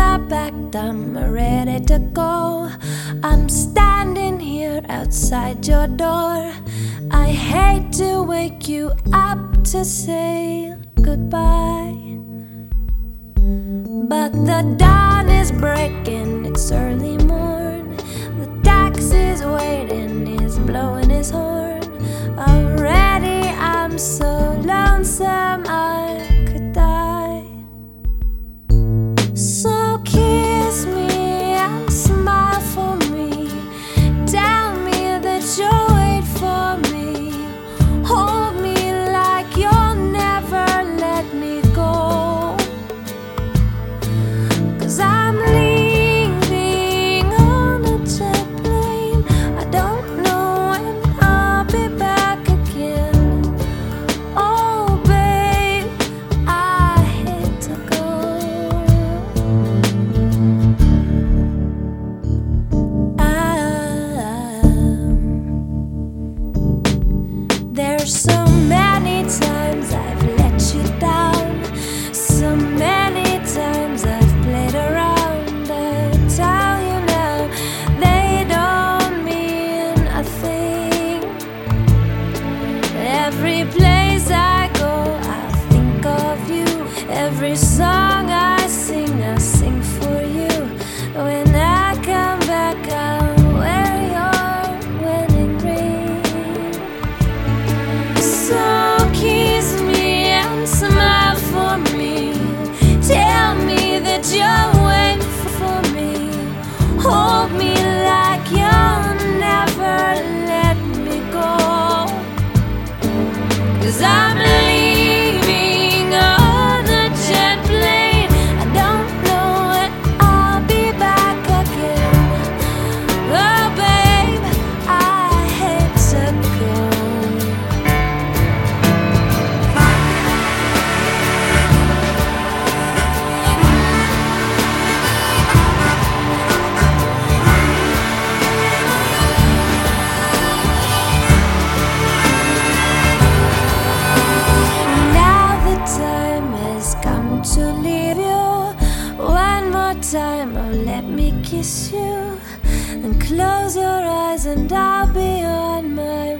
I packed, I'm ready to go. I'm standing here outside your door. I hate to wake you up to say goodbye. But the dawn is breaking, it's early morn. The taxi's waiting, he's blowing his horn. Already I'm so. Every place I go, I think of you. Every song Cause I'm let me kiss you. Then close your eyes and I'll be on my